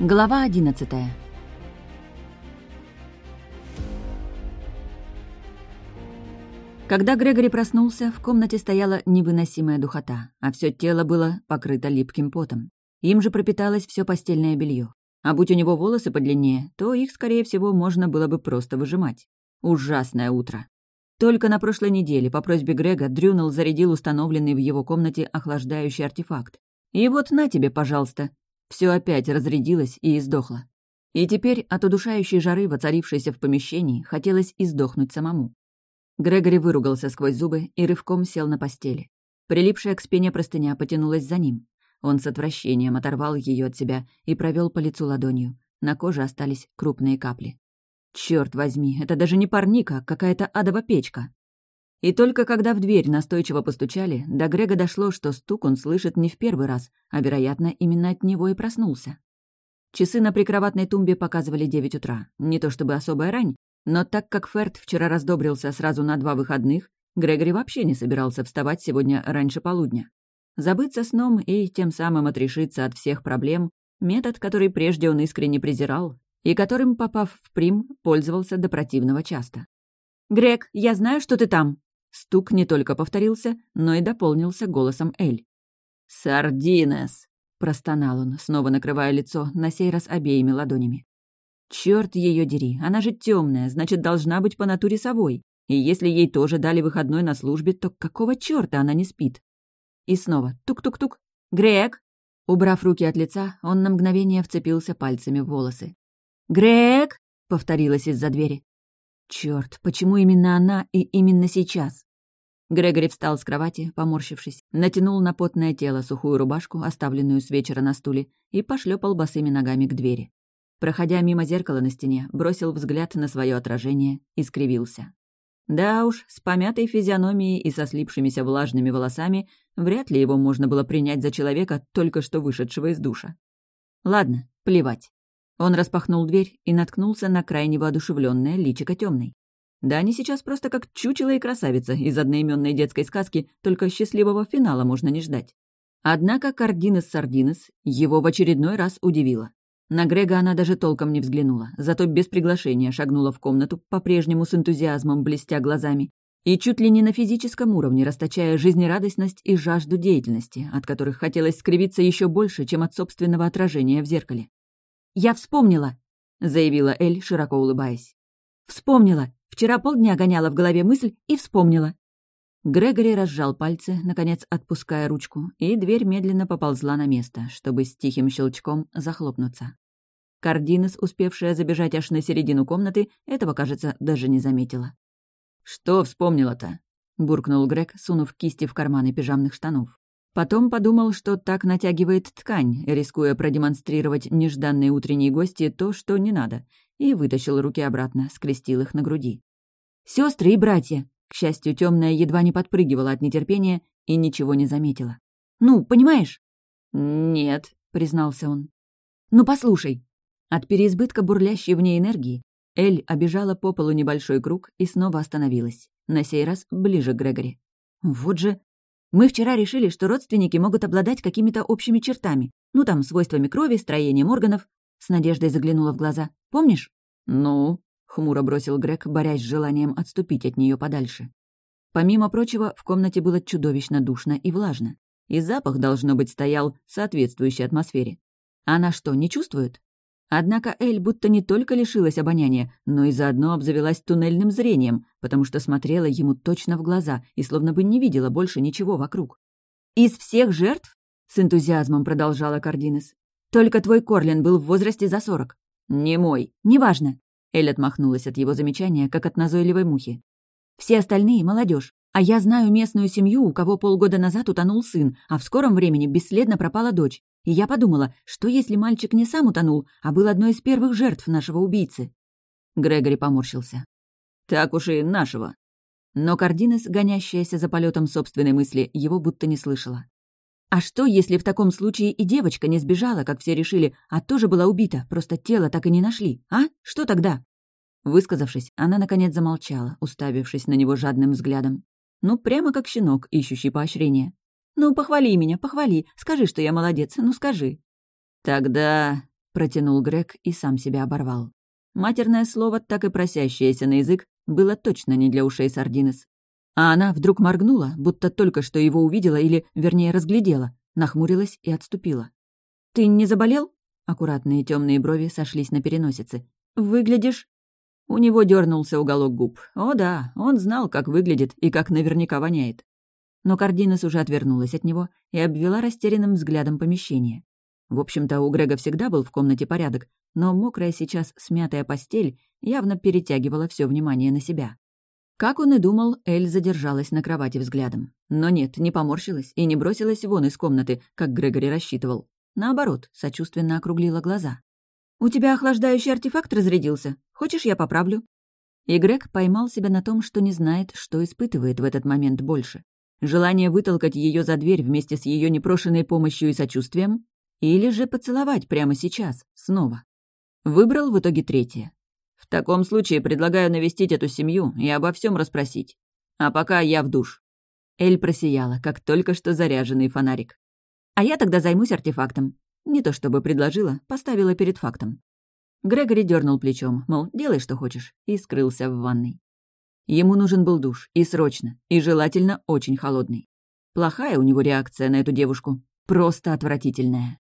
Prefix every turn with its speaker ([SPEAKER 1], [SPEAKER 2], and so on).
[SPEAKER 1] Глава одиннадцатая. Когда Грегори проснулся, в комнате стояла невыносимая духота, а все тело было покрыто липким потом. Им же пропиталось все постельное белье. А будь у него волосы подлиннее, то их, скорее всего, можно было бы просто выжимать. Ужасное утро. Только на прошлой неделе по просьбе Грега Дрюнел зарядил установленный в его комнате охлаждающий артефакт. И вот на тебе, пожалуйста. Все опять разрядилось и издохло. И теперь от удушающей жары, воцарившейся в помещении, хотелось издохнуть самому. Грегори выругался сквозь зубы и рывком сел на постели. Прилипшая к спине простыня потянулась за ним. Он с отвращением оторвал ее от себя и провел по лицу ладонью. На коже остались крупные капли. Черт возьми, это даже не парника, а какая-то адова печка. И только когда в дверь настойчиво постучали, до Грега дошло, что стук он слышит не в первый раз, а, вероятно, именно от него и проснулся. Часы на прикроватной тумбе показывали девять утра. Не то чтобы особая рань, но так как Ферд вчера раздобрился сразу на два выходных, Грегори вообще не собирался вставать сегодня раньше полудня. Забыться сном и тем самым отрешиться от всех проблем — метод, который прежде он искренне презирал и которым, попав в Прим, пользовался до противного часто. «Грег, я знаю, что ты там!» Стук не только повторился, но и дополнился голосом Эль. «Сардинес!» — простонал он, снова накрывая лицо, на сей раз обеими ладонями. Черт ее дери, она же темная, значит, должна быть по натуре совой. И если ей тоже дали выходной на службе, то какого черта она не спит? И снова тук-тук-тук. «Грег!» Убрав руки от лица, он на мгновение вцепился пальцами в волосы. «Грег!» — повторилось из-за двери. Черт, почему именно она и именно сейчас? Грегори встал с кровати, поморщившись, натянул на потное тело сухую рубашку, оставленную с вечера на стуле, и пошлепал босыми ногами к двери. Проходя мимо зеркала на стене, бросил взгляд на свое отражение и скривился. Да уж, с помятой физиономией и со слипшимися влажными волосами вряд ли его можно было принять за человека, только что вышедшего из душа. Ладно, плевать. Он распахнул дверь и наткнулся на крайне воодушевленное личико темной. Да они сейчас просто как чучело и красавица из одноименной детской сказки, только счастливого финала можно не ждать. Однако Кардинес Сардинес его в очередной раз удивила. На Грега она даже толком не взглянула, зато без приглашения шагнула в комнату, по-прежнему с энтузиазмом блестя глазами, и чуть ли не на физическом уровне расточая жизнерадостность и жажду деятельности, от которых хотелось скривиться еще больше, чем от собственного отражения в зеркале. «Я вспомнила», — заявила Эль, широко улыбаясь. «Вспомнила. Вчера полдня гоняла в голове мысль и вспомнила». Грегори разжал пальцы, наконец отпуская ручку, и дверь медленно поползла на место, чтобы с тихим щелчком захлопнуться. Кардинес, успевшая забежать аж на середину комнаты, этого, кажется, даже не заметила. «Что вспомнила-то?» — буркнул Грег, сунув кисти в карманы пижамных штанов. Потом подумал, что так натягивает ткань, рискуя продемонстрировать нежданной утренней гости то, что не надо, и вытащил руки обратно, скрестил их на груди. Сестры и братья!» К счастью, темная едва не подпрыгивала от нетерпения и ничего не заметила. «Ну, понимаешь?» «Нет», — признался он. «Ну, послушай, от переизбытка бурлящей в ней энергии Эль обежала по полу небольшой круг и снова остановилась, на сей раз ближе к Грегори. «Вот же...» «Мы вчера решили, что родственники могут обладать какими-то общими чертами, ну там, свойствами крови, строением органов». С надеждой заглянула в глаза. «Помнишь?» «Ну?» — хмуро бросил Грег, борясь с желанием отступить от нее подальше. Помимо прочего, в комнате было чудовищно душно и влажно. И запах, должно быть, стоял соответствующей атмосфере. Она что, не чувствует? Однако Эль будто не только лишилась обоняния, но и заодно обзавелась туннельным зрением, потому что смотрела ему точно в глаза и словно бы не видела больше ничего вокруг. «Из всех жертв?» — с энтузиазмом продолжала Кардинес. «Только твой Корлин был в возрасте за сорок». «Не мой». «Неважно». Эль отмахнулась от его замечания, как от назойливой мухи. «Все остальные — молодежь. А я знаю местную семью, у кого полгода назад утонул сын, а в скором времени бесследно пропала дочь. И я подумала, что если мальчик не сам утонул, а был одной из первых жертв нашего убийцы? Грегори поморщился. Так уж и нашего. Но Кардинес, гонящаяся за полетом собственной мысли, его будто не слышала. А что, если в таком случае и девочка не сбежала, как все решили, а тоже была убита, просто тело так и не нашли, а? Что тогда? Высказавшись, она наконец замолчала, уставившись на него жадным взглядом. Ну, прямо как щенок, ищущий поощрения. «Ну, похвали меня, похвали. Скажи, что я молодец, ну скажи». «Тогда...» — протянул Грег и сам себя оборвал. Матерное слово, так и просящееся на язык, было точно не для ушей Сардинес. А она вдруг моргнула, будто только что его увидела или, вернее, разглядела, нахмурилась и отступила. «Ты не заболел?» Аккуратные темные брови сошлись на переносице. «Выглядишь...» У него дернулся уголок губ. О да, он знал, как выглядит и как наверняка воняет. Но Кардинес уже отвернулась от него и обвела растерянным взглядом помещение. В общем-то, у Грега всегда был в комнате порядок, но мокрая сейчас смятая постель явно перетягивала все внимание на себя. Как он и думал, Эль задержалась на кровати взглядом. Но нет, не поморщилась и не бросилась вон из комнаты, как Грегори рассчитывал. Наоборот, сочувственно округлила глаза. «У тебя охлаждающий артефакт разрядился. Хочешь, я поправлю?» И Грег поймал себя на том, что не знает, что испытывает в этот момент больше. Желание вытолкать ее за дверь вместе с ее непрошенной помощью и сочувствием? Или же поцеловать прямо сейчас, снова? Выбрал в итоге третье. В таком случае предлагаю навестить эту семью и обо всем расспросить. А пока я в душ. Эль просияла, как только что заряженный фонарик. А я тогда займусь артефактом. Не то чтобы предложила, поставила перед фактом. Грегори дернул плечом, мол, делай, что хочешь, и скрылся в ванной. Ему нужен был душ, и срочно, и желательно очень холодный. Плохая у него реакция на эту девушку, просто отвратительная.